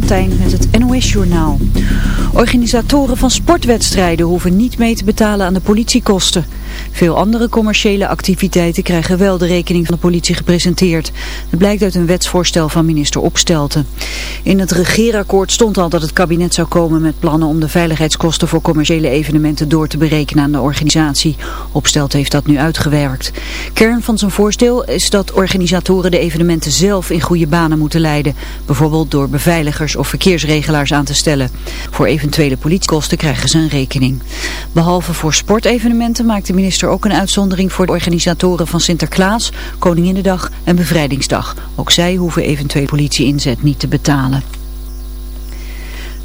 Van met het NOS-journaal. Organisatoren van sportwedstrijden hoeven niet mee te betalen aan de politiekosten. Veel andere commerciële activiteiten krijgen wel de rekening van de politie gepresenteerd. Het blijkt uit een wetsvoorstel van minister Opstelten. In het regeerakkoord stond al dat het kabinet zou komen met plannen om de veiligheidskosten voor commerciële evenementen door te berekenen aan de organisatie. Opstelten heeft dat nu uitgewerkt. Kern van zijn voorstel is dat organisatoren de evenementen zelf in goede banen moeten leiden. Bijvoorbeeld door beveiligers of verkeersregelaars aan te stellen. Voor eventuele politiekosten krijgen ze een rekening. Behalve voor sportevenementen maakt de ook een uitzondering voor de organisatoren van Sinterklaas, Koninginnedag en Bevrijdingsdag. Ook zij hoeven eventueel politieinzet niet te betalen.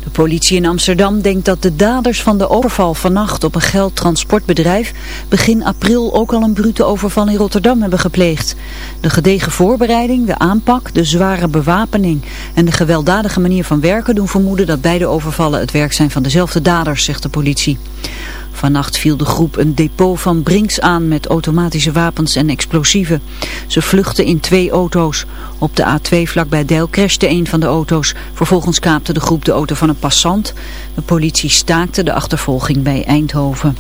De politie in Amsterdam denkt dat de daders van de overval vannacht op een geldtransportbedrijf begin april ook al een brute overval in Rotterdam hebben gepleegd. De gedegen voorbereiding, de aanpak, de zware bewapening en de gewelddadige manier van werken doen vermoeden dat beide overvallen het werk zijn van dezelfde daders, zegt de politie. Vannacht viel de groep een depot van Brinks aan met automatische wapens en explosieven. Ze vluchtten in twee auto's. Op de A2 vlakbij Deil crashte een van de auto's. Vervolgens kaapte de groep de auto van een passant. De politie staakte de achtervolging bij Eindhoven.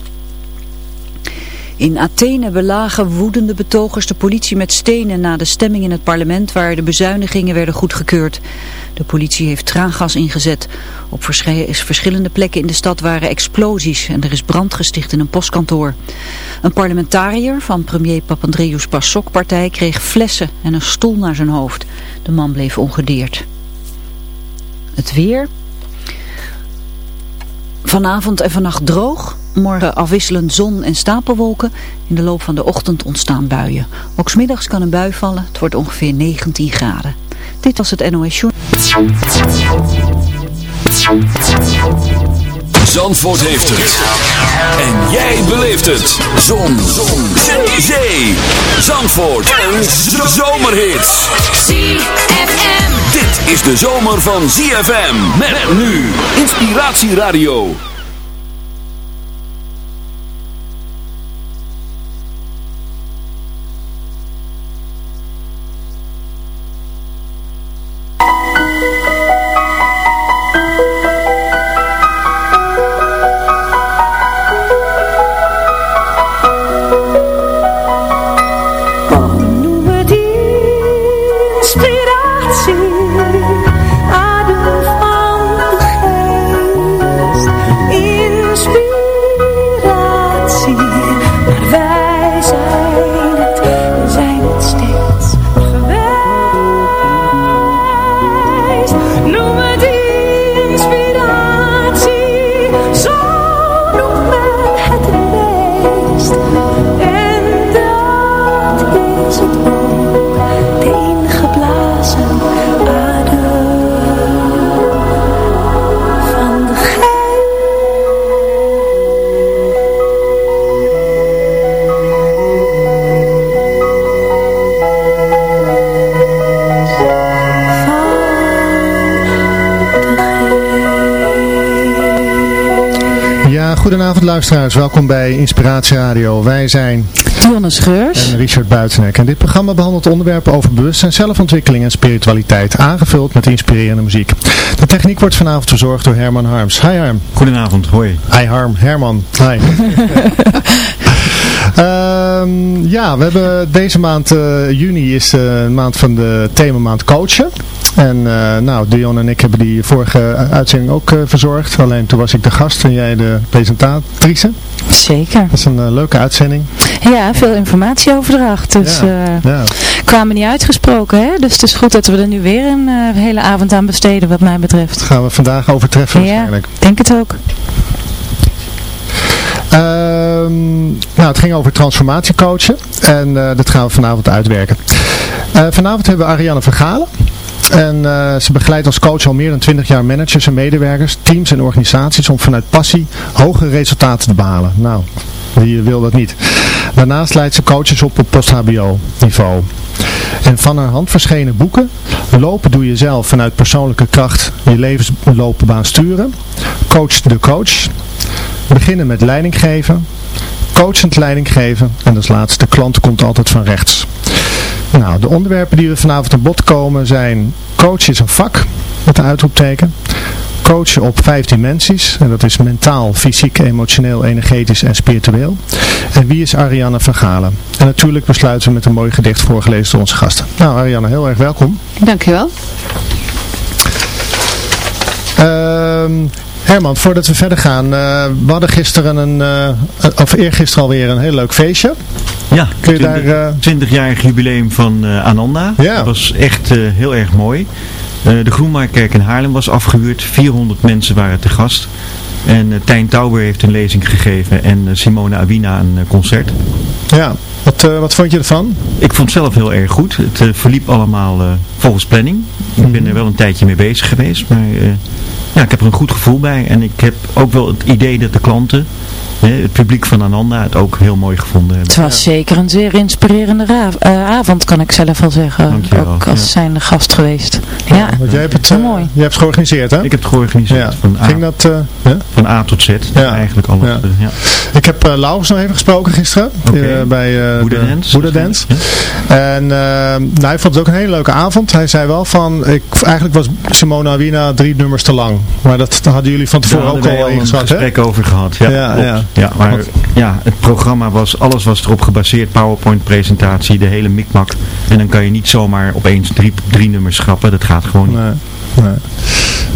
In Athene belagen woedende betogers de politie met stenen na de stemming in het parlement waar de bezuinigingen werden goedgekeurd. De politie heeft traangas ingezet. Op verschillende plekken in de stad waren explosies en er is brand gesticht in een postkantoor. Een parlementariër van premier Papandreou's PASOK-partij kreeg flessen en een stoel naar zijn hoofd. De man bleef ongedeerd. Het weer... Vanavond en vannacht droog. Morgen afwisselend zon en stapelwolken. In de loop van de ochtend ontstaan buien. Ook smiddags kan een bui vallen. Het wordt ongeveer 19 graden. Dit was het NOS Show. Zandvoort heeft het. En jij beleeft het. Zon. Zon. Zee. Zee. Zandvoort. Een zomerhit. ZFM. Dit is de zomer van ZFM. Met nu. Inspiratieradio. Luisteraars, welkom bij Inspiratie Radio. Wij zijn Dionne Scheurs en Richard Buitenek. En dit programma behandelt onderwerpen over bewustzijn, zelfontwikkeling en spiritualiteit, aangevuld met inspirerende muziek. De techniek wordt vanavond verzorgd door Herman Harms. Hi Harm. Goedenavond, hoi. Hi Harm, Herman. Hi. um, ja, we hebben deze maand, uh, juni is de maand van de themamaand coachen. En uh, nou, Dion en ik hebben die vorige uitzending ook uh, verzorgd. Alleen toen was ik de gast en jij de presentatrice. Zeker. Dat is een uh, leuke uitzending. Ja, veel informatieoverdracht. Dus ja, ja. kwamen niet uitgesproken. Hè? Dus het is goed dat we er nu weer een hele avond aan besteden wat mij betreft. Dat gaan we vandaag overtreffen ja, waarschijnlijk. denk het ook. Um, nou, het ging over transformatiecoachen. En dat gaan we vanavond uitwerken. vanavond hebben we Ariane Vergalen. En uh, ze begeleidt als coach al meer dan 20 jaar managers en medewerkers, teams en organisaties om vanuit passie hoge resultaten te behalen. Nou, wie wil dat niet? Daarnaast leidt ze coaches op op post-HBO niveau. En van haar hand verschenen boeken, Lopen doe je zelf vanuit persoonlijke kracht je levensloopbaan sturen, Coach de coach, Beginnen met leiding geven, Coachend leiding geven en als laatste, klant komt altijd van rechts. Nou, de onderwerpen die we vanavond aan bod komen zijn Coach is een vak met een uitroepteken. Coachen op vijf dimensies. En dat is mentaal, fysiek, emotioneel, energetisch en spiritueel. En wie is Ariane van Galen? En natuurlijk besluiten we met een mooi gedicht voorgelezen door onze gasten. Nou Ariane, heel erg welkom. Dankjewel. Ehm Herman, voordat we verder gaan, uh, we hadden gisteren een, uh, of eergisteren alweer een heel leuk feestje. Ja, Kun je 20, daar, 20-jarig jubileum van Ananda. Ja. Dat was echt heel erg mooi. de Groenmaarkerk in Haarlem was afgehuurd. 400 mensen waren te gast. En Tijn Tauber heeft een lezing gegeven en Simone Awina een concert. Ja, wat, wat vond je ervan? Ik vond het zelf heel erg goed. Het verliep allemaal volgens planning. Ik ben er wel een tijdje mee bezig geweest, maar ja, ik heb er een goed gevoel bij. En ik heb ook wel het idee dat de klanten, het publiek van Ananda, het ook heel mooi gevonden hebben. Het was zeker een zeer inspirerende uh, avond, kan ik zelf wel zeggen. Dankjewel, ook als ja. zijn gast geweest. Ja, want jij hebt het, uh, mooi. Jij hebt het georganiseerd, hè? Ik heb het georganiseerd. Van, A, Ging dat, uh, van A tot Z, eigenlijk alles. Ja. Ik heb uh, Laurens nog even gesproken gisteren, okay. bij uh, Boeddha Dance. En nou, hij vond het ook een hele leuke avond. Hij zei wel van, ik, eigenlijk was Simona Wina drie nummers te lang. Maar dat, dat hadden jullie van tevoren ook al ingeschat, hè? gesprek over gehad. Ja, ja, maar ja, het programma was, alles was erop gebaseerd, PowerPoint presentatie, de hele mikmak. En dan kan je niet zomaar opeens drie, drie nummers schrappen, dat gaat gewoon niet. Nee, nee.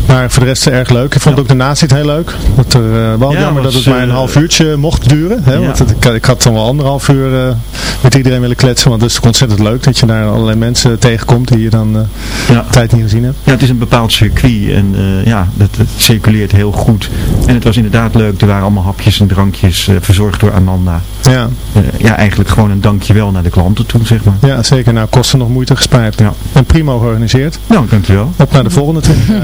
Maar voor de rest erg leuk. Ik vond ook de nazit heel leuk. Dat er, uh, wel ja, jammer dat het maar een eh, half uurtje mocht duren. Hè? Want het, ik, ik, had dan wel anderhalf uur uh, met iedereen willen kletsen. Want het is ontzettend leuk dat je daar allerlei mensen tegenkomt die je dan ja. tijd niet gezien hebt. Ja, het is een bepaald circuit. En ja, dat, het circuleert heel goed. En het was inderdaad leuk. Er waren allemaal hapjes en drankjes verzorgd door Ananda. Ja. ja, eigenlijk gewoon een dankjewel naar de klanten toe, zeg maar. Ja, zeker. Nou, kosten nog moeite gespaard. Ja. En prima georganiseerd. Nou, dankjewel. Op naar de volgende twee.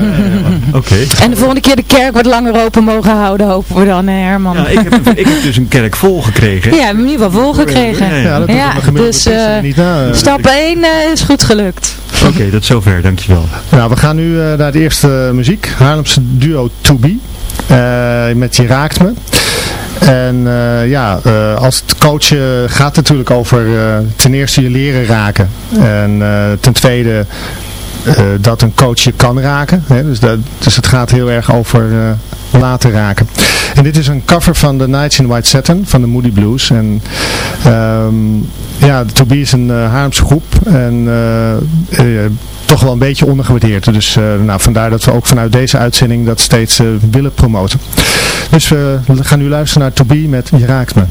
Oké. En de volgende keer de kerk wat langer open mogen houden, hopen we dan, Herman. Ja, ik heb, ik heb dus een kerk vol gekregen. Ja, we hebben in ieder geval vol gekregen. Ja, dat ja, dus uh, niet na, stap 1 uh, is goed gelukt. Oké, okay, dat is zover, dankjewel. Nou, we gaan nu uh, naar de eerste muziek. Haarlemse duo To Be. met Je Raakt Me. En uh, ja, uh, als het coachen gaat natuurlijk over uh, ten eerste je leren raken. En ten tweede dat een coach je kan raken. Hè? Dus, dat, dus het gaat heel erg over laten raken. En dit is een cover van The Nights in White Satin van de Moody Blues. En um, ja, Toby is een uh, groep en toch wel een beetje ondergewaardeerd. Dus nou, vandaar dat we ook vanuit deze uitzending dat steeds willen promoten. Dus we gaan nu luisteren naar Toby met Je raakt me.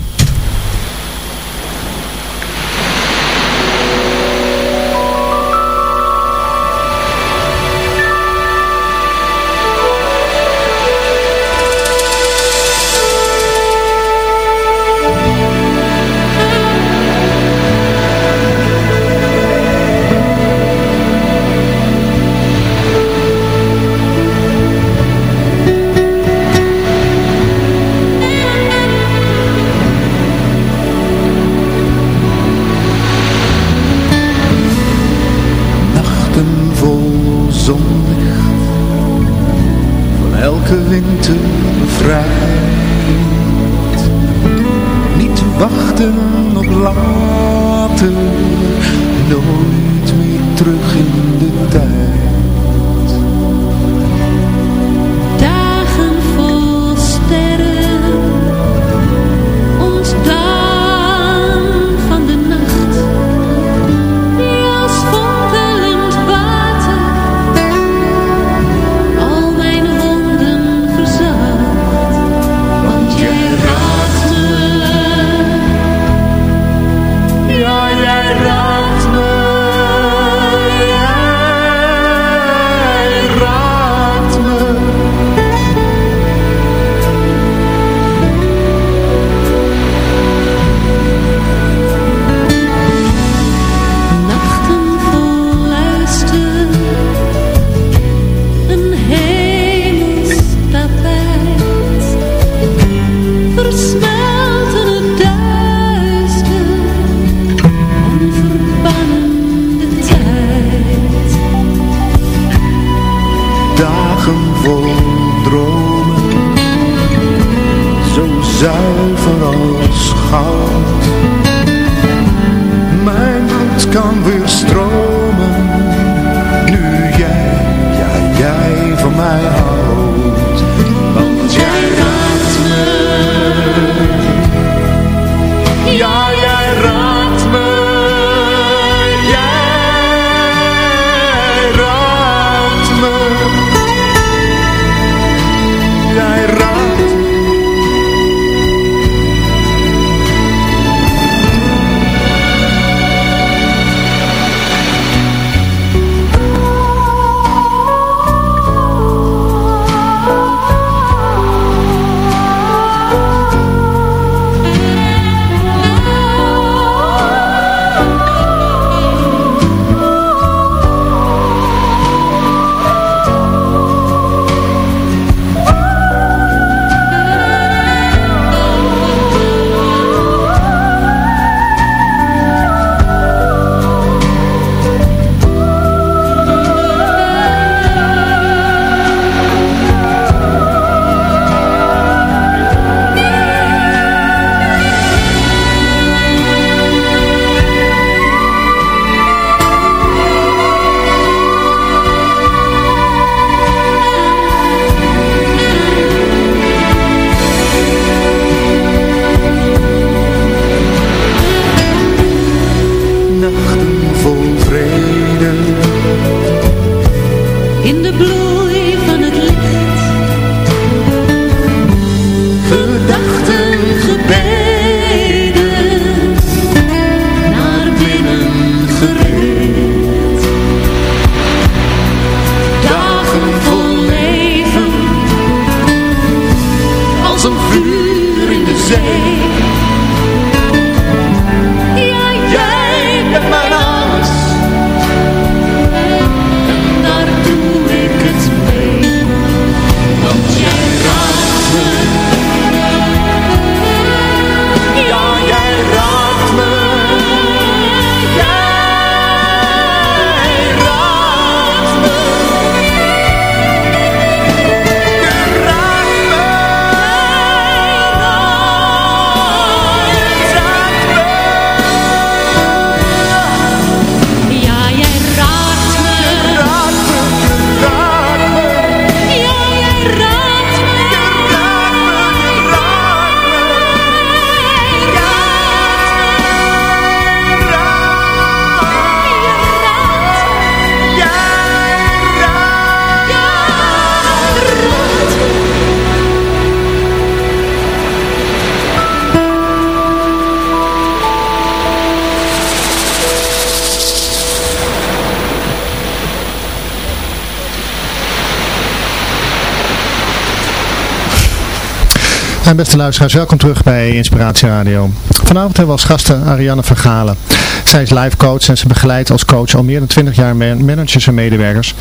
Beste luisteraars, welkom terug bij Inspiratie Radio. Vanavond hebben we als gasten Ariane Vergalen. Zij is life coach en ze begeleidt als coach al meer dan 20 jaar man- managers en medewerkers,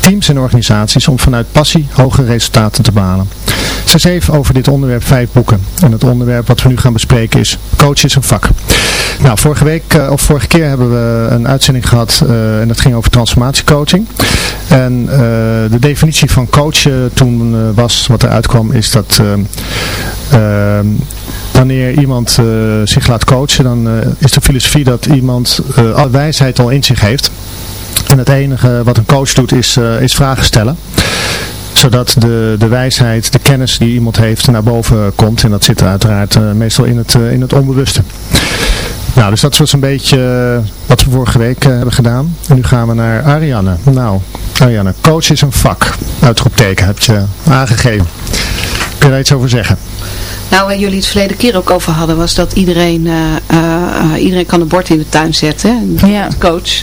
teams en organisaties om vanuit passie hogere resultaten te behalen. Schreef over dit onderwerp vijf boeken. En het onderwerp wat we nu gaan bespreken is Coach is een vak. Nou, vorige week, eh, of vorige keer hebben we een uitzending gehad eh, en dat ging over transformatiecoaching. En eh, de definitie van coachen toen was, wat eruit kwam, is dat eh, eh, wanneer iemand zich laat coachen, dan is de filosofie dat iemand wijsheid al in zich heeft. En het enige wat een coach doet is, is vragen stellen zodat de, de wijsheid, de kennis die iemand heeft naar boven komt. En dat zit uiteraard eh, meestal in het, eh, in het onbewuste. Nou, dus dat was een beetje eh, wat we vorige week eh, hebben gedaan. En nu gaan we naar Ariane. Nou, Ariane, coach is een vak. Uitroepteken heb je aangegeven. Kun je daar iets over zeggen? Nou, waar jullie het verleden keer ook over hadden, was dat iedereen, eh, eh, eh, iedereen kan een bord in de tuin zetten. hè, Ja. Coach.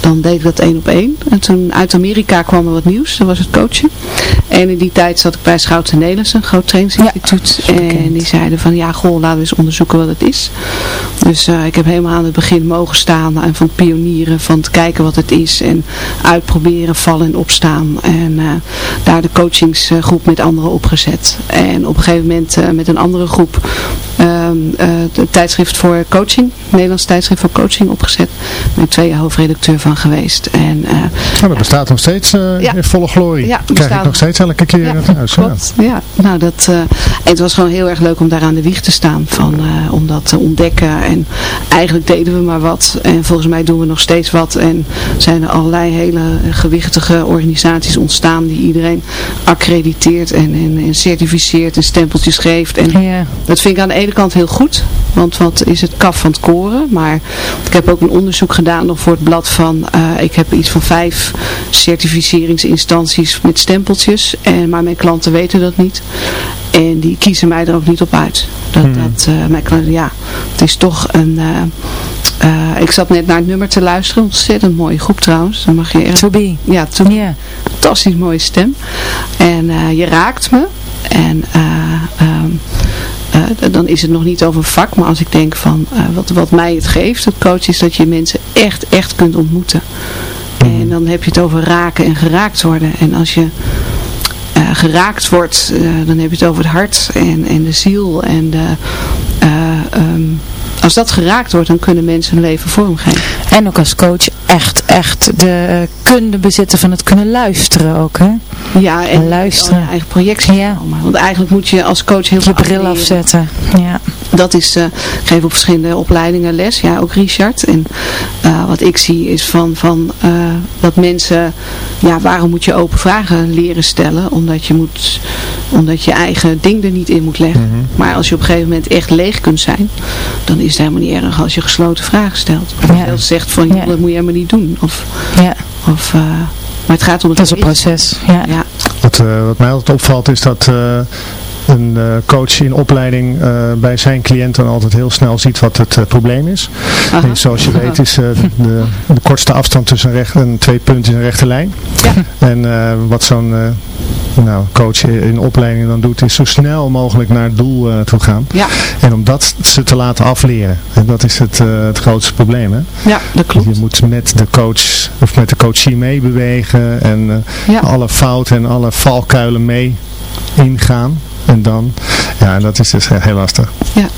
dan deed ik dat één op één. En toen uit Amerika kwam er wat nieuws. Dat was het coachen. En in die tijd zat ik bij Schouten Nederlands, een groot trainingsinstituut. Ja, en die zeiden van, ja, goh, laten we eens onderzoeken wat het is. Dus uh, ik heb helemaal aan het begin mogen staan en van pionieren, van te kijken wat het is. En uitproberen, vallen en opstaan. En uh, daar de coachingsgroep met anderen opgezet. En op een gegeven moment uh, met een andere groep um, de tijdschrift voor coaching, Nederlands tijdschrift voor coaching opgezet. Daar ben ik twee jaar hoofdredacteur van geweest. En, oh, dat bestaat nog steeds ja. in volle glorie. Ja, Krijg ik nog steeds elke keer ja, het huis. Klopt. Ja. nou dat, uh, het was gewoon heel erg leuk om daar aan de wieg te staan. Van, uh, om dat te ontdekken. En eigenlijk deden we maar wat. En volgens mij doen we nog steeds wat. En zijn er allerlei hele gewichtige organisaties ontstaan die iedereen accrediteert en, en, en certificeert en stempeltjes geeft. En ja. dat vind ik aan de ene kant heel goed. Want wat is het kaf van het koren. Maar ik heb ook een onderzoek gedaan nog voor het blad van, uh, ik heb iets van vijf certificeringsinstanties met stempeltjes. En, maar mijn klanten weten dat niet. En die kiezen mij er ook niet op uit. Dat, hmm. dat uh, mijn klanten, ja, het is toch een... Uh, uh, ik zat net naar het nummer te luisteren. Ontzettend mooie groep trouwens. Dan mag je echt, to be. Ja, to be. Yeah. Fantastisch mooie stem. En je raakt me. En um, uh, dan is het nog niet over vak, maar als ik denk van uh, wat, wat mij het geeft, het coach, is dat je mensen echt, echt kunt ontmoeten. Mm. En dan heb je het over raken en geraakt worden. En als je geraakt wordt, dan heb je het over het hart en, en de ziel en de... Um, als dat geraakt wordt, dan kunnen mensen hun leven vormgeven. En ook als coach echt, echt de kunde bezitten van het kunnen luisteren ook, hè? Ja, en, luisteren. eigen projectie ja. Want eigenlijk moet je als coach heel je veel bril afzetten. Ja. Dat is, uh, ik geef op verschillende opleidingen les, ja, ook Richard. En uh, wat ik zie is van, van uh, dat mensen, ja, waarom moet je open vragen leren stellen? Omdat je moet, omdat je eigen ding er niet in moet leggen. Mm -hmm. Maar als je op een gegeven moment echt leeg kunt zijn, dan is het helemaal niet erg als je gesloten vragen stelt. Of ja. zegt van, ja. dat moet je helemaal niet doen. Of, ja. of maar het gaat om het Dat is een proces, ja. ja. Wat, uh, wat mij altijd opvalt is dat uh, een uh, coach in opleiding bij zijn cliënten altijd heel snel ziet wat het probleem is. En zoals je weet is de, de, kortste afstand tussen recht, en twee punten een rechte lijn. Ja. En wat zo'n nou, coach in opleiding dan doet, is zo snel mogelijk naar het doel uh, toe gaan. Ja. En om dat ze te laten afleren. En dat is het, uh, het grootste probleem. Hè? Ja, dat klopt. Je moet met de coach of met de coachie meebewegen en uh, ja. alle fouten en alle valkuilen mee ingaan. En dan, ja, dat is dus heel lastig. Ja,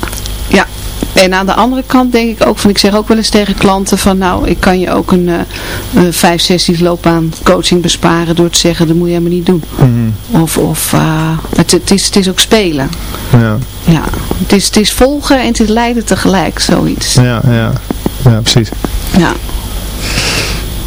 ja. En aan de andere kant denk ik ook van, ik zeg ook wel eens tegen klanten van nou, ik kan je ook een uh, vijf sessies loopbaan coaching besparen door te zeggen, dat moet je helemaal niet doen. Mm -hmm. Of, of uh, het, het, is, het is ook spelen. Ja. Ja, het is, het is volgen en het is leiden tegelijk, zoiets. Ja, ja, ja precies. Ja.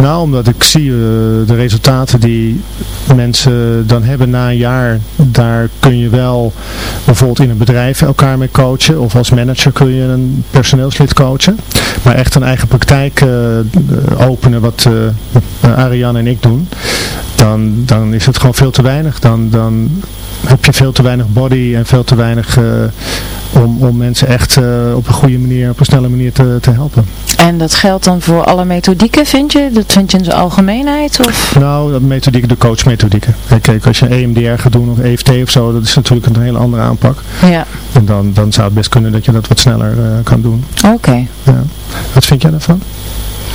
Nou, omdat ik zie uh, de resultaten die mensen dan hebben na een jaar. Daar kun je wel bijvoorbeeld in een bedrijf elkaar mee coachen. Of als manager kun je een personeelslid coachen. Maar echt een eigen praktijk uh, openen wat uh, Ariane en ik doen. Dan, dan is het gewoon veel te weinig. Dan, dan heb je veel te weinig body en veel te weinig om, om mensen echt op een goede manier, op een snelle manier te, te helpen. En dat geldt dan voor alle methodieken, vind je? Dat vind je in zijn algemeenheid? Of? Nou, dat methodiek, de coachmethodieken. Kijk, als je EMDR gaat doen of EFT of zo, dat is natuurlijk een hele andere aanpak. Ja. En dan, dan zou het best kunnen dat je dat wat sneller kan doen. Oké. Ja. Wat vind jij daarvan?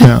Ja.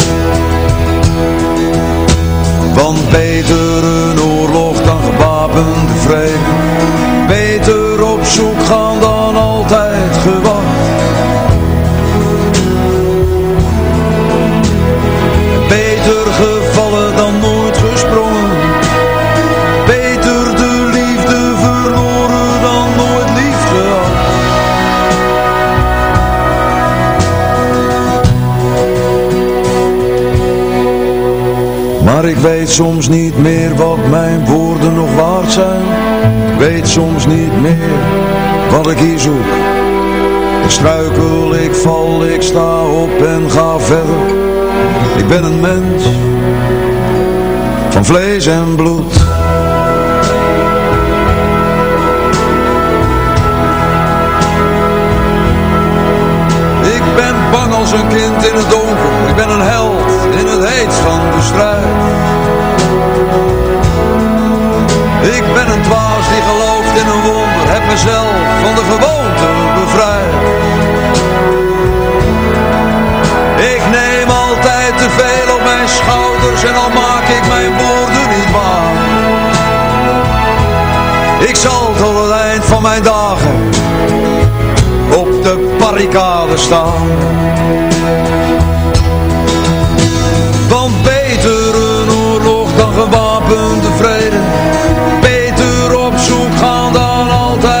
Beter weet soms niet meer wat mijn woorden nog waard zijn. Ik weet soms niet meer wat ik hier zoek. Ik struikel, ik val, ik sta op en ga verder. Ik ben een mens van vlees en bloed als een kind in het donker. Ik ben een held in het heet van de strijd. Ik ben een dwaas die gelooft in een wonder. Heb mezelf van de gewoonte bevrijd. Ik neem altijd te veel op mijn schouders En al maak ik mijn woorden niet waar. Ik zal tot het eind van mijn dagen De barricade staan. Want beter een oorlog dan gewapende vrede. Beter op zoek gaan dan altijd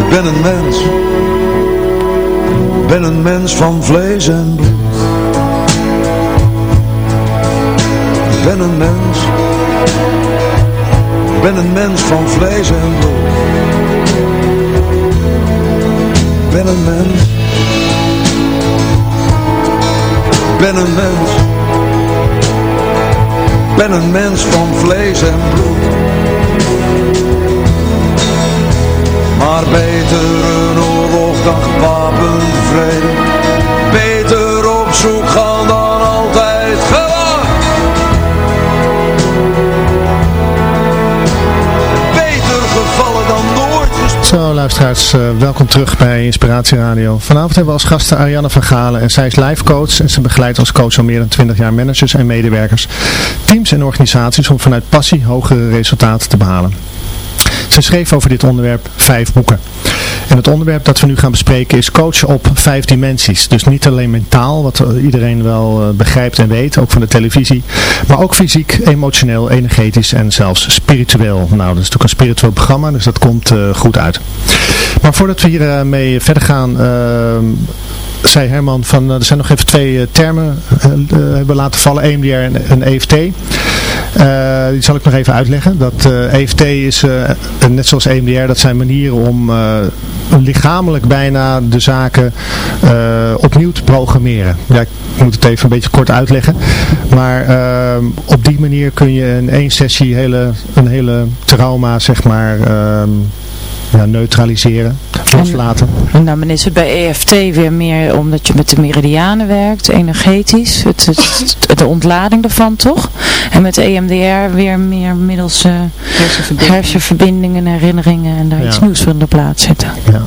Ik ben een mens, ben een mens van vlees en bloed. Ik ben een mens, ik ben een mens van vlees en bloed. Ik ben een mens, ik ben een mens ben een mens van vlees en bloed. Maar beter een oorlog dan gewapend vrede. Beter op zoek gaan dan altijd gewacht. Beter gevallen dan nooit Zo luisteraars, uh, welkom terug bij Inspiratie Radio. Vanavond hebben we als gasten Ariane van Galen en zij is life coach en ze begeleidt als coach al meer dan 20 jaar managers en medewerkers, teams en organisaties om vanuit passie hogere resultaten te behalen. Ze schreef over dit onderwerp vijf boeken. En het onderwerp dat we nu gaan bespreken is coach op vijf dimensies. Dus niet alleen mentaal, wat iedereen wel eh, begrijpt en weet, ook van de televisie. Maar ook fysiek, emotioneel, energetisch en zelfs spiritueel. Nou, dat is natuurlijk een spiritueel programma, dus dat komt uh, goed uit. Maar voordat we hiermee mee verder gaan... Uh, zei Herman van, er zijn nog even twee termen hebben laten vallen, EMDR en, en EFT. Die zal ik nog even uitleggen. Dat EFT is, uh, net zoals EMDR, dat zijn manieren om lichamelijk bijna de zaken opnieuw te programmeren. Ja, ik moet het even een beetje kort uitleggen. Maar op die manier kun je in één sessie hele, een hele trauma, zeg maar ehm, ja, neutraliseren, loslaten. En, dan is het bij EFT weer meer omdat je met de meridianen werkt, energetisch, het, het, de ontlading ervan toch? En met EMDR weer meer middels uh, hersenverbindingen. hersenverbindingen, herinneringen en daar iets nieuws van de plaats zetten. Ja.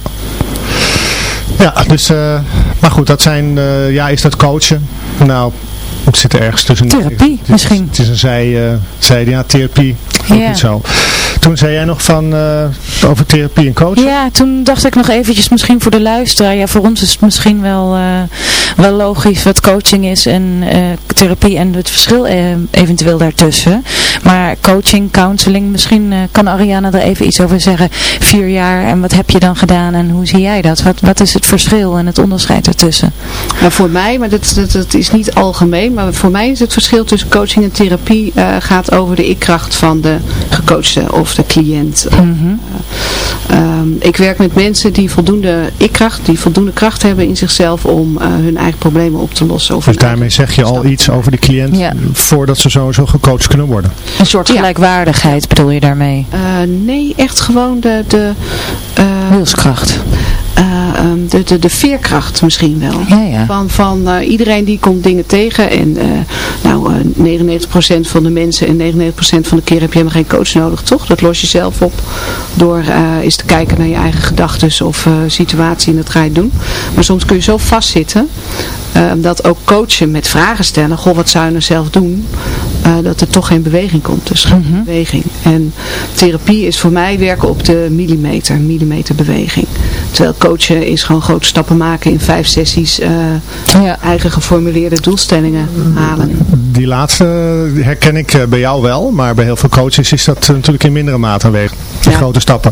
Ja, dus, uh, maar goed, dat zijn, uh, ja, is dat coachen? Nou, het zit er ergens tussen. Therapie het, misschien. Het is een zij, uh, zij ja, therapie. Ook Ja. niet zo. Toen zei jij nog van uh, over therapie en coaching. Ja, toen dacht ik nog eventjes misschien voor de luisteraar. Ja, voor ons is het misschien wel, uh, wel logisch wat coaching is en uh, therapie en het verschil eventueel daartussen. Maar coaching, counseling, misschien kan Ariana er even iets over zeggen. Vier jaar en wat heb je dan gedaan en hoe zie jij dat? Wat, wat is het verschil en het onderscheid ertussen? Nou, voor mij, maar dat, dat, dat is niet algemeen, maar voor mij is het verschil tussen coaching en therapie gaat over de ikkracht van de gecoachte of de cliënt. Mm -hmm. uh, um, ik werk met mensen die voldoende ikkracht, die voldoende kracht hebben in zichzelf om uh, hun eigen problemen op te lossen. dus daarmee zeg je al iets over de cliënt ja. voordat ze sowieso gecoacht kunnen worden? Een soort gelijkwaardigheid ja. bedoel je daarmee? Uh, nee, echt gewoon de... de Wilskracht. Um, de, de, de veerkracht misschien wel. Ja, ja. Van, van uh, iedereen die komt dingen tegen. En uh, nou, uh, 99% van de mensen en 99% van de keer heb je helemaal geen coach nodig, toch? Dat los je zelf op door eens te kijken naar je eigen gedachten of situatie en dat ga je doen. Maar soms kun je zo vastzitten dat ook coachen met vragen stellen. Goh, wat zou je nou zelf doen? Dat er toch geen beweging komt. Dus geen mm -hmm. beweging. En therapie is voor mij werken op de millimeter, millimeter beweging. Terwijl coachen is gewoon grote stappen maken in vijf sessies uh, ja. eigen geformuleerde doelstellingen halen. Die laatste herken ik bij jou wel, maar bij heel veel coaches is dat natuurlijk in mindere mate aanwezig. Ja. grote stappen.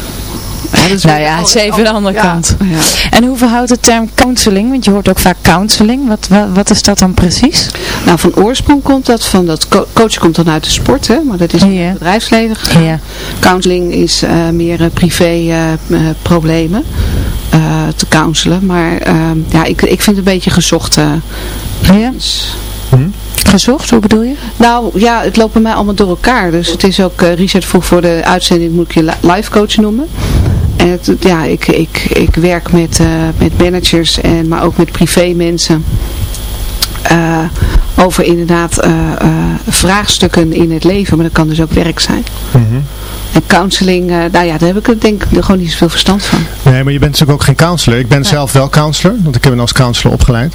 Ja, nou ja, het is even de andere ja, kant. Ja. En hoe verhoudt de term counseling? Want je hoort ook vaak counseling. Wat, wat, wat, is dat dan precies? Nou, van oorsprong komt dat van dat co coach komt dan uit de sport, hè, maar dat is in het bedrijfsleven. Ja. Counseling is uh, meer uh, privé uh, problemen te counselen. Maar ja, ik, ik vind het een beetje gezocht. ja. Hm? Gezocht, hoe bedoel je? Nou ja, het loopt bij mij allemaal door elkaar. Dus het is ook, uh, Richard vroeg voor de uitzending, moet ik je live coach noemen. En het, ja, ik, ik, ik werk met, uh, met managers, en, maar ook met privé mensen. Uh, over inderdaad uh, vraagstukken in het leven, maar dat kan dus ook werk zijn. Mm -hmm. En counseling, nou ja, daar heb ik denk ik gewoon niet zoveel verstand van. Nee, maar je bent natuurlijk ook geen counselor. Ik ben ja. zelf wel counselor, want ik heb me als counselor opgeleid.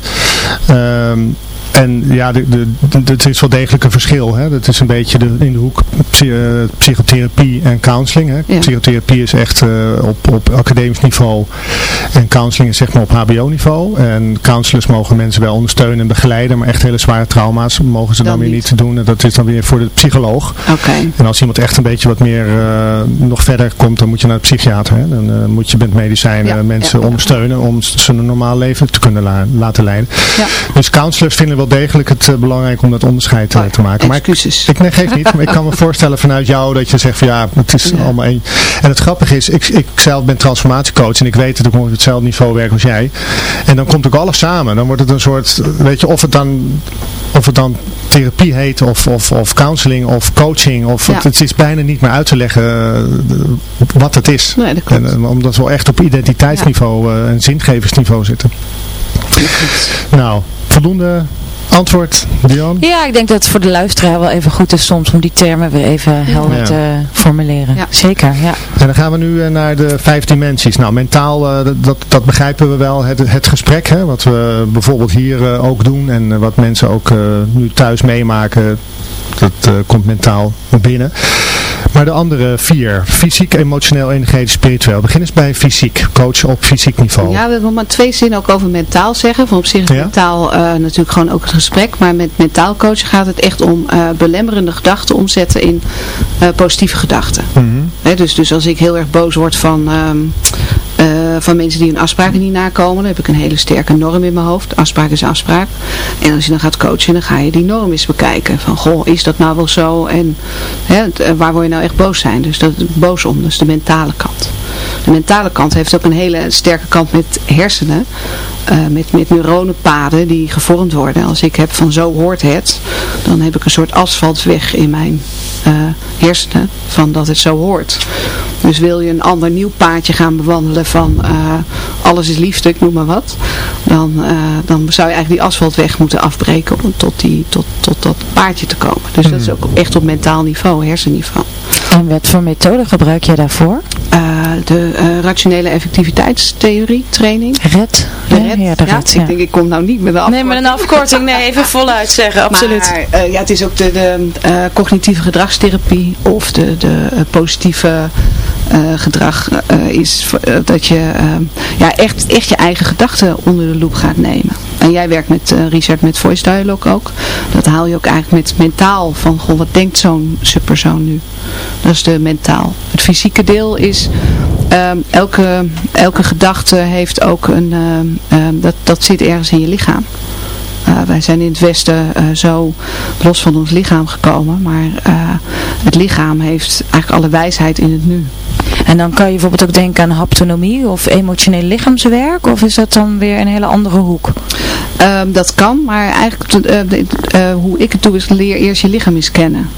Um, en ja, het is wel degelijk een verschil. Hè? Dat is een beetje de, in de hoek psychotherapie en counseling. Hè? Ja. Psychotherapie is echt uh, op, op academisch niveau en counseling is zeg maar op hbo niveau. En counselors mogen mensen wel ondersteunen en begeleiden, maar echt hele zware trauma's mogen ze dan, dan weer niet. niet doen. En dat is dan weer voor de psycholoog. Okay. En als iemand echt een beetje wat meer uh, nog verder komt, dan moet je naar de psychiater. Hè? Dan uh, moet je met medicijnen ja. mensen ja. ondersteunen om ze een normaal leven te kunnen la laten leiden. Dus counselors vinden wel degelijk het belangrijk om dat onderscheid uh, te maken. Maar excuses. Ik, ik nee, geef niet. Maar ik kan me voorstellen vanuit jou dat je zegt van ja, het is ja. allemaal één. En het grappige is, ik, ik zelf ben transformatiecoach en ik weet dat ik op hetzelfde niveau werk als jij. En dan komt ook alles samen. Dan wordt het een soort, weet je, of het dan, of het dan therapie heet of, of, of counseling of coaching. Of ja. het, het, is bijna niet meer uit te leggen uh, wat het is. Nee, dat klopt. En, omdat we echt op identiteitsniveau ja. en zingeversniveau zitten. Nou, voldoende antwoord, Dion? Ja, ik denk dat het voor de luisteraar wel even goed is soms om die termen weer even helder ja. te formuleren. Ja. Zeker, ja. En dan gaan we nu naar de vijf dimensies. Nou, mentaal, uh, dat, dat begrijpen we wel. Het, het gesprek, hè, wat we bijvoorbeeld hier uh, ook doen en uh, wat mensen ook nu thuis meemaken, dat komt mentaal binnen. Maar de andere vier, fysiek, emotioneel, energetisch, spiritueel. Begin eens bij fysiek, coach op fysiek niveau. Ja, we hebben maar twee zinnen ook over mentaal zeggen. Van op zich is ja? mentaal uh, natuurlijk gewoon ook het gesprek. Maar met mentaal coachen gaat het echt om uh, belemmerende gedachten omzetten in uh, positieve gedachten. Mm -hmm. He, dus, dus als ik heel erg boos word van... Um, uh, van mensen die hun afspraken niet nakomen. Dan heb ik een hele sterke norm in mijn hoofd. Afspraak is afspraak. En als je dan gaat coachen, dan ga je die norm eens bekijken. Van, goh, is dat nou wel zo? En hè, waar word je nou echt boos zijn? Dus dat boos om, dus de mentale kant. De mentale kant heeft ook een hele sterke kant met hersenen. Uh, met, met neuronenpaden die gevormd worden. Als ik heb van zo hoort het, dan heb ik een soort asfaltweg in mijn uh, hersenen van dat het zo hoort. Dus wil je een ander nieuw paadje gaan bewandelen van uh, alles is liefde, ik noem maar wat. Dan, uh, dan zou je eigenlijk die asfaltweg moeten afbreken om tot, die, tot, tot dat paadje te komen. Dus mm. dat is ook echt op mentaal niveau, hersenniveau. En wat voor methode gebruik je daarvoor? Uh, de uh, rationele effectiviteitstheorie training. RED? De RED. Ja, de RED ja. Ik denk, ik kom nou niet met een afkorting. Nee, met een afkorting. Nee, even voluit zeggen, absoluut. Maar uh, ja, het is ook de, de uh, cognitieve gedragstherapie of de, de positieve uh, gedrag uh, is uh, dat je ja, echt, echt je eigen gedachten onder de loep gaat nemen. En jij werkt met Richard met Voice Dialogue ook. Dat haal je ook eigenlijk met mentaal van, goh, wat denkt zo'n subpersoon nu? Dat is de mentaal. Het fysieke deel is, um, elke, elke gedachte heeft ook een, um, um, dat, dat zit ergens in je lichaam. Uh, wij zijn in het Westen uh, zo los van ons lichaam gekomen, maar uh, het lichaam heeft eigenlijk alle wijsheid in het nu. En dan kan je bijvoorbeeld ook denken aan haptonomie of emotioneel lichaamswerk, of is dat dan weer een hele andere hoek? Um, dat kan, maar eigenlijk uh, uh, hoe ik het doe is leer eerst je lichaam eens kennen.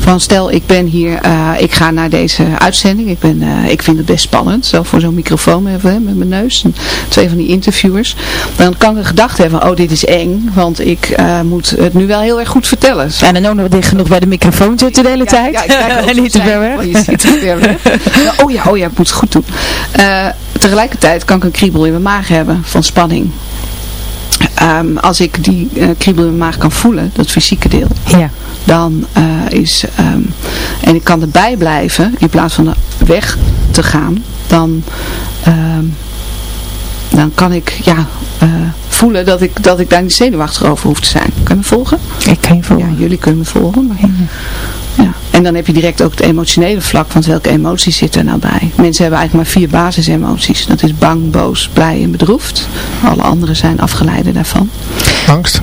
Van stel ik ben hier, uh, ik ga naar deze uitzending, ik, ben, ik vind het best spannend, zo voor zo'n microfoon met mijn neus en twee van die interviewers. Dan kan ik een gedachte hebben, oh dit is eng, want ik moet het nu wel heel erg goed vertellen. Zo. En dan ook nog dicht genoeg bij de microfoon zitten de hele ja, tijd. Ja, en niet te ver weg. Je weg. oh ja, oh ja, ik moet het goed doen. tegelijkertijd kan ik een kriebel in mijn maag hebben van spanning. Um, als ik die uh, kriebel in mijn maag kan voelen, dat fysieke deel, ja. dan uh, is, um, en ik kan erbij blijven, in plaats van weg te gaan, dan, um, dan kan ik, ja, uh, voelen dat ik, dat ik daar niet zenuwachtig over hoef te zijn. Kan je me volgen? Ik kan je volgen. Ja, jullie kunnen me volgen. Maar... ja. En dan heb je direct ook het emotionele vlak, want welke emoties zitten er nou bij? Mensen hebben eigenlijk maar vier basisemoties. Dat is bang, boos, blij en bedroefd. Alle andere zijn afgeleiden daarvan. Angst?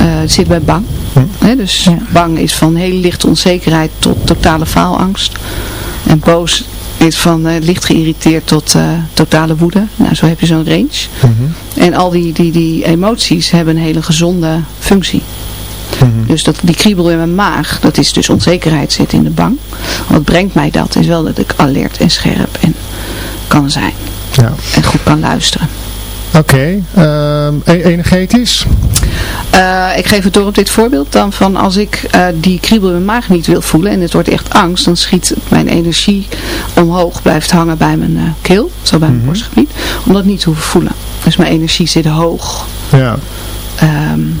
Uh, het zit bij bang. Hm. He, dus ja. bang is van hele lichte onzekerheid tot totale faalangst. En boos is van uh, licht geïrriteerd tot uh, totale woede. Nou, zo heb je zo'n range. Mm -hmm. En al die, die, die emoties hebben een hele gezonde functie. Mm -hmm. Dus dat, die kriebel in mijn maag, dat is dus onzekerheid zit in de bang. Wat brengt mij dat? Is wel dat ik alert en scherp en kan zijn. Ja. En goed kan luisteren. Oké, ehm, e- energetisch? Uh, ik geef het door op dit voorbeeld dan van als ik uh, die kriebel in mijn maag niet wil voelen en het wordt echt angst, dan schiet mijn energie omhoog, blijft hangen bij mijn uh, keel, zo bij mijn Mhm. borstgebied, om dat niet te hoeven voelen. Dus mijn energie zit hoog. Ja. Um,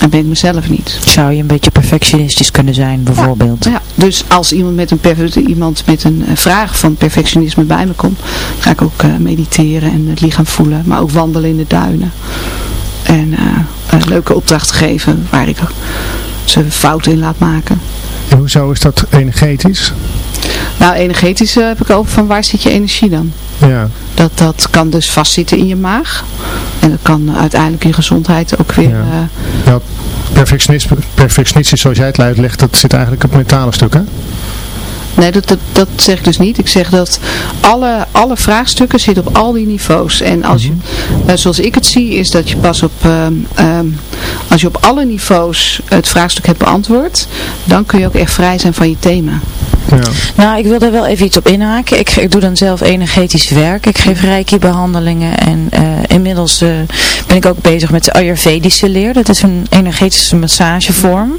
En ben ik mezelf niet. Zou je een beetje perfectionistisch kunnen zijn, bijvoorbeeld? Ja, ja. dus als iemand met, een iemand met een vraag van perfectionisme bij me komt, ga ik ook uh, mediteren en het lichaam voelen, maar ook wandelen in de duinen. En uh, leuke opdrachten geven waar ik ze fouten in laat maken. En hoezo is dat energetisch? Nou, energetisch uh, heb ik ook van waar zit je energie dan? Ja. Dat, dat kan dus vastzitten in je maag. En dat kan uiteindelijk je gezondheid ook weer... Ja. Uh, nou, perfectionisme, perfectionistisch zoals jij het uitlegt, dat zit eigenlijk op het mentale stuk, hè? Nee, dat, dat, dat zeg ik dus niet. Ik zeg dat alle, alle vraagstukken zitten op al die niveaus. En als je, uh, zoals ik het zie, is dat je pas op, um, um, als je op alle niveaus het vraagstuk hebt beantwoord, dan kun je ook echt vrij zijn van je thema. Ja. Nou, ik wil daar wel even iets op inhaken. Ik, ik doe dan zelf energetisch werk. Ik geef reiki-behandelingen en uh, inmiddels uh, ben ik ook bezig met de Ayurvedische leer. Dat is een energetische massagevorm.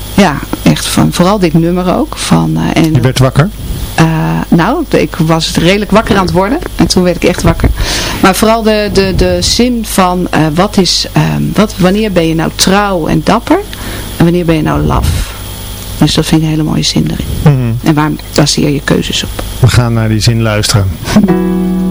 Ja, echt van, vooral dit nummer ook. Van, en, je werd wakker? Uh, nou, ik was redelijk wakker aan het worden. En toen werd ik echt wakker. Maar vooral de, de, de zin van uh, wat is, um, wat, wanneer ben je nou trouw en dapper? En wanneer ben je nou laf? Dus dat vind ik een hele mooie zin erin. Mm -hmm. En waar baseer je keuzes op? We gaan naar die zin luisteren.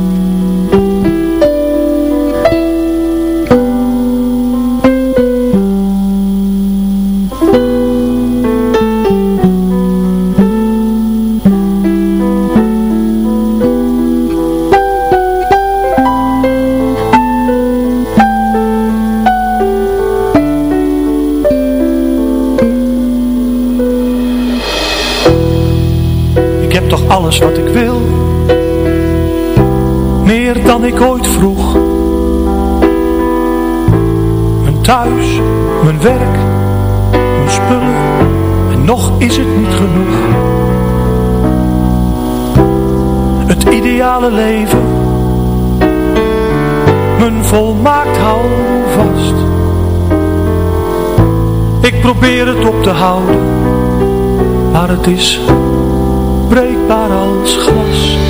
werk, mijn spullen En nog is het niet genoeg Het ideale leven Mijn volmaakt houvast Ik probeer het op te houden Maar het is breekbaar als glas.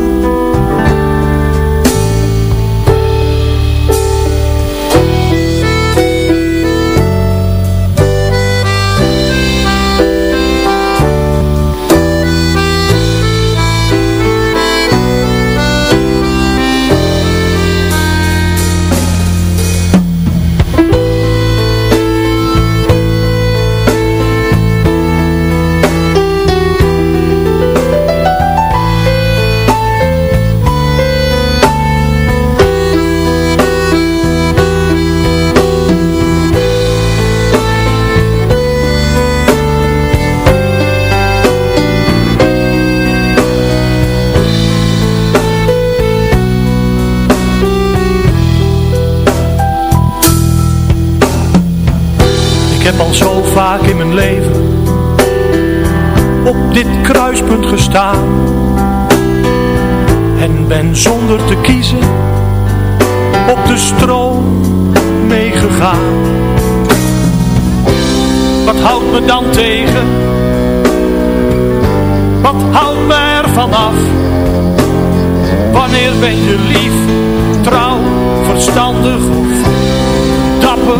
Dit kruispunt gestaan en ben zonder te kiezen op de stroom meegegaan. Wat houdt me dan tegen? Wat houdt me ervan af? Wanneer ben je lief, trouw, verstandig of dapper?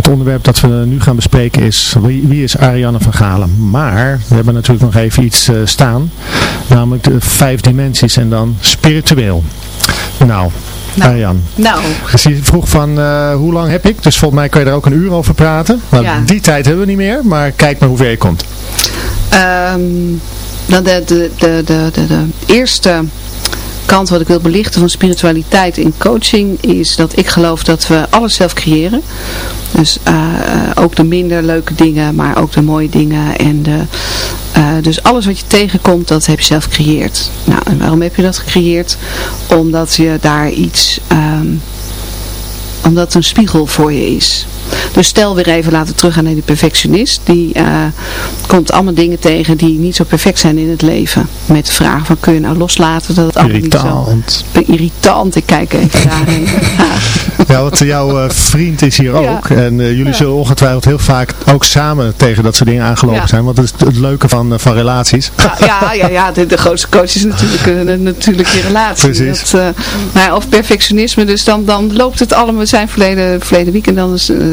Het onderwerp dat we nu gaan bespreken is wie, wie is Ariane van Galen. Maar we hebben natuurlijk nog even iets uh, staan. Namelijk de vijf dimensies en dan spiritueel. Nou, nou, Ariane. Nou. Dus je vroeg van uh, hoe lang heb ik? Dus volgens mij kan je er ook een uur over praten. Nou, ja. die tijd hebben we niet meer. Maar kijk maar hoe ver je komt. Um, de, de, de, de, de, de eerste kant wat ik wil belichten van spiritualiteit in coaching is dat ik geloof dat we alles zelf creëren. Dus uh, ook de minder leuke dingen, maar ook de mooie dingen. En de, uh, dus alles wat je tegenkomt, dat heb je zelf gecreëerd. Nou, en waarom heb je dat gecreëerd? Omdat je daar iets... Um, omdat het een spiegel voor je is. Dus stel weer even laten teruggaan naar die perfectionist. Die uh, komt allemaal dingen tegen die niet zo perfect zijn in het leven. Met de vraag van kun je nou loslaten dat het allemaal irritant. niet zo... Irritant. Ik kijk even daarheen. ja, want jouw uh, vriend is hier ook. Ja. En uh, jullie ja. zullen ongetwijfeld heel vaak ook samen tegen dat soort dingen aangelopen ja. zijn. Want dat is het leuke van, van relaties. Ja, ja, ja, de, de grootste coach is natuurlijk, natuurlijk je relatie. Precies. Dat, maar of perfectionisme, dus dan, dan loopt het allemaal. We zijn verleden, verleden weekend dan is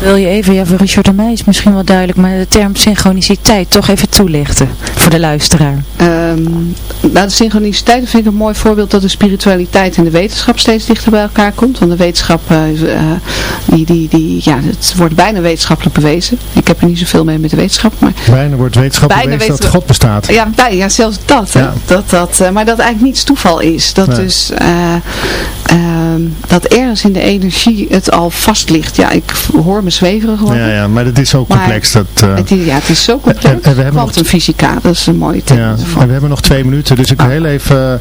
wil je even, ja voor Richard en mij is misschien wel duidelijk, maar de term synchroniciteit toch even toelichten voor de luisteraar. Um, nou de synchroniciteit vind ik een mooi voorbeeld dat de spiritualiteit en de wetenschap steeds dichter bij elkaar komt. Want de wetenschap, uh, die, die, die, ja, het wordt bijna wetenschappelijk bewezen. Ik heb er niet zoveel mee met de wetenschap. Maar bijna wordt wetenschappelijk bewezen dat God bestaat. Ja, bij, ja zelfs dat. Ja. Dat, dat uh, maar dat eigenlijk niets toeval is. Dat dus... Ehm, dat ergens in de energie het al vast ligt. Ja, ik hoor me zweverig worden. Ja, ja maar het is zo complex. dat, uh, het is, ja, het is zo complex. En, we hebben nog, fysica, dat is een mooie term. Ja, en we hebben nog twee minuten, dus ik wil ah. heel even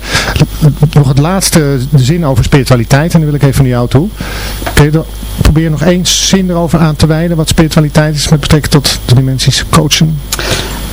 uh, nog het laatste zin over spiritualiteit. En dan wil ik even naar jou toe. Kun je probeer nog één zin erover aan te wijden wat spiritualiteit is met betrekking tot de dimensies coachen?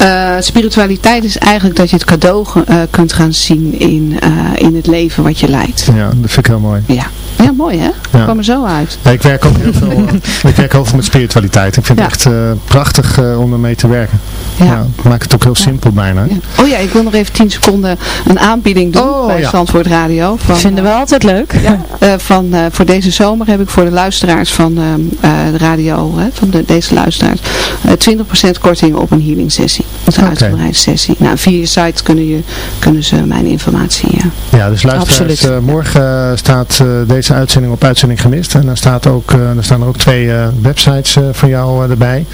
Uh, spiritualiteit is eigenlijk dat je het cadeau uh, kunt gaan zien in, uh, in het leven wat je leidt. Ja, dat vind ik heel mooi. Ja, ja mooi hè? Ja. kwam er zo uit. Ja, ik werk ook heel veel, ik werk heel veel met spiritualiteit. Ik vind het echt prachtig om ermee te werken. Ja. maak het ook heel simpel bijna. Oh ja, ik wil nog even 10 seconden een aanbieding doen oh, bij Zandvoort Radio. Van, Vinden we altijd leuk. Ja, van, voor deze zomer heb ik voor de luisteraars van de radio, van de, deze luisteraars, 20% korting op een healing sessie. Een uitgebreide sessie. Nou, via je site kunnen, je, kunnen ze mijn informatie... Ja, ja dus luisteraars, uh, morgen uh, staat uh, deze uitzending op uitzending gemist. En dan, staat ook, dan staan er ook twee websites van jou erbij.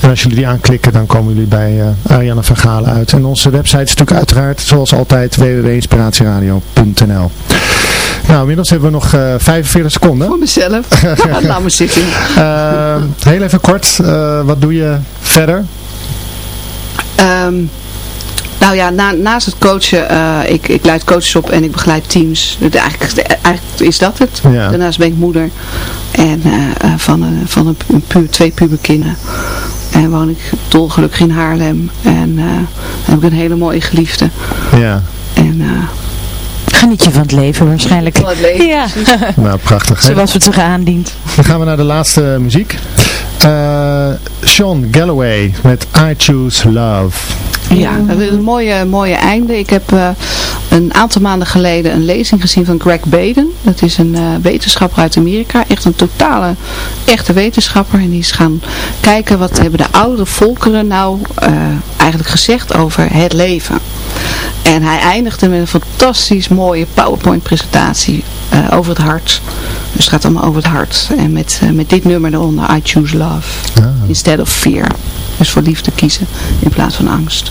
En als jullie die aanklikken, dan komen jullie bij Ariane van Galen uit. En onze website is natuurlijk uiteraard, zoals altijd, www.inspiratieradio.nl nou, inmiddels hebben we nog uh, 45 seconden. Voor mezelf. Laat me zitten. Uh, heel even kort, uh, wat doe je verder? Um, nou ja, na, naast het coachen, uh, ik, ik leid coaches op en ik begeleid teams. Eigenlijk, eigenlijk is dat het. Daarnaast ben ik moeder en, uh, van, een, van een, twee puberkinderen. En woon ik dolgelukkig in Haarlem. En heb ik een hele mooie geliefde. Ja. En Geniet je van het leven waarschijnlijk. Van het leven, ja. nou, prachtig. Zoals het zich aandient. Dan gaan we naar de laatste muziek. Uh, Sean Galloway met I Choose Love. Ja, dat is een mooie, mooie einde. Ik heb uh, een aantal maanden geleden een lezing gezien van Greg Baden. Dat is een uh, wetenschapper uit Amerika. Echt een totale, echte wetenschapper. En die is gaan kijken wat hebben de oude volkeren nou eigenlijk gezegd over het leven. En hij eindigde met een fantastisch mooie PowerPoint presentatie uh, over het hart. Dus het gaat allemaal over het hart. En met, met dit nummer eronder, I choose love. Ah. Instead of fear. Dus voor liefde kiezen in plaats van angst.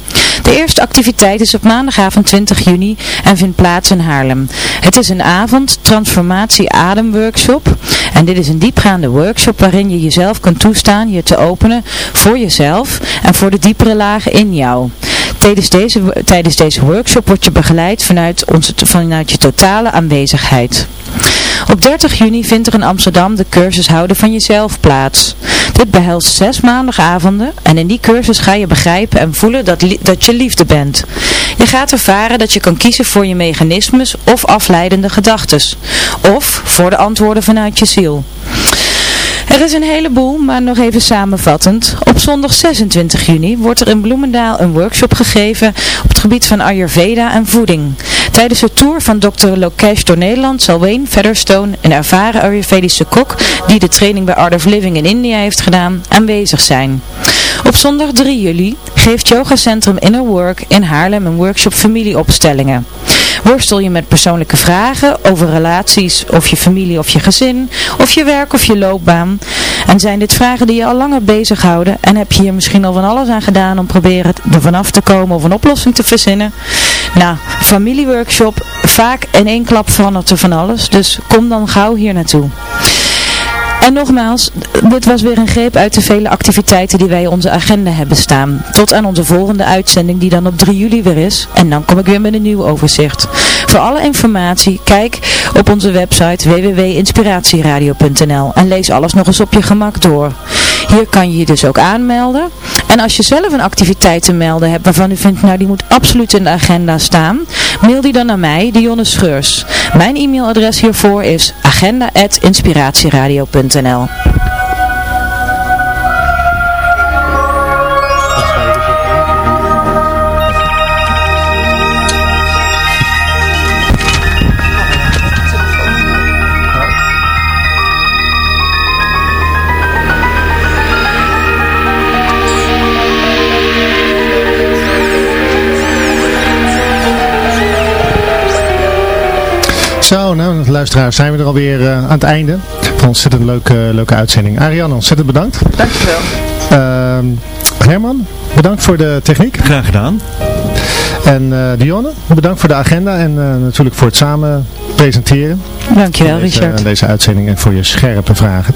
De eerste activiteit is op maandagavond 20 juni en vindt plaats in Haarlem. Het is een avond transformatie ademworkshop en dit is een diepgaande workshop waarin je jezelf kunt toestaan je te openen voor jezelf en voor de diepere lagen in jou. Tijdens deze, tijdens deze workshop word je begeleid vanuit, onze, vanuit je totale aanwezigheid. Op 30 juni vindt er in Amsterdam de cursus Houden van Jezelf plaats. Dit behelst zes maandagavonden en in die cursus ga je begrijpen en voelen dat, dat je liefde bent. Je gaat ervaren dat je kan kiezen voor je mechanismes of afleidende gedachtes. Of voor de antwoorden vanuit je ziel. Er is een heleboel, maar nog even samenvattend. Op zondag 26 juni wordt er in Bloemendaal een workshop gegeven op het gebied van Ayurveda en voeding. Tijdens de tour van Dr. Lokesh door Nederland zal Wayne Featherstone, een ervaren Ayurvedische kok die de training bij Art of Living in India heeft gedaan, aanwezig zijn. Op zondag 3 juli geeft Yoga Centrum Inner Work in Haarlem een workshop familieopstellingen. Worstel je met persoonlijke vragen over relaties of je familie of je gezin, of je werk of je loopbaan? En zijn dit vragen die je al langer bezighouden en heb je hier misschien al van alles aan gedaan om proberen er vanaf te komen of een oplossing te verzinnen? Nou, familieworkshop, vaak in één klap verandert er van alles, dus kom dan gauw hier naartoe. En nogmaals, dit was weer een greep uit de vele activiteiten die wij onze agenda hebben staan. Tot aan onze volgende uitzending die dan op 3 juli weer is. En dan kom ik weer met een nieuw overzicht. Voor alle informatie, kijk op onze website www.inspiratieradio.nl en lees alles nog eens op je gemak door. Hier kan je je dus ook aanmelden. En als je zelf een activiteit te melden hebt waarvan u vindt, nou die moet absoluut in de agenda staan, mail die dan naar mij, Dionne Scheurs. Mijn e-mailadres hiervoor is agenda.inspiratieradio.nl Zo, nou luisteraars, zijn we er alweer uh, aan het einde van een ontzettend leuke, leuke uitzending. Ariane, ontzettend bedankt. Dankjewel. Uh, Herman, bedankt voor de techniek. Graag gedaan. En uh, Dionne, bedankt voor de agenda en uh, natuurlijk voor het samen presenteren. Dankjewel deze, Richard. deze uitzending en voor je scherpe vragen.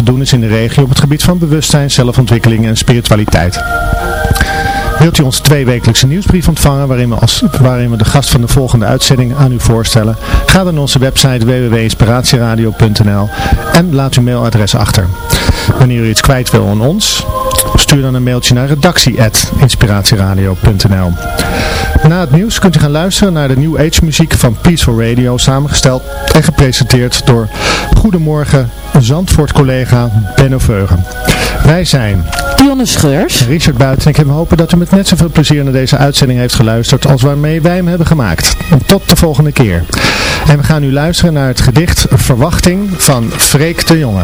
doen is in de regio op het gebied van bewustzijn, zelfontwikkeling en spiritualiteit. Wilt u onze tweewekelijkse nieuwsbrief ontvangen waarin we, we de gast van de volgende uitzending aan u voorstellen? Ga dan naar onze website www.inspiratieradio.nl en laat uw mailadres achter. Wanneer u iets kwijt wil aan ons, stuur dan een mailtje naar redactie.inspiratieradio.nl Na het nieuws kunt u gaan luisteren naar de New Age muziek van Peaceful Radio, samengesteld en gepresenteerd door Goedemorgen Zandvoort collega Benno Veugen. Wij zijn Dionne Scheurs, Richard Buiten en ik hopen dat u met net zoveel plezier naar deze uitzending heeft geluisterd als waarmee wij hem hebben gemaakt. En tot de volgende keer. En we gaan nu luisteren naar het gedicht Verwachting van Freek de Jonge.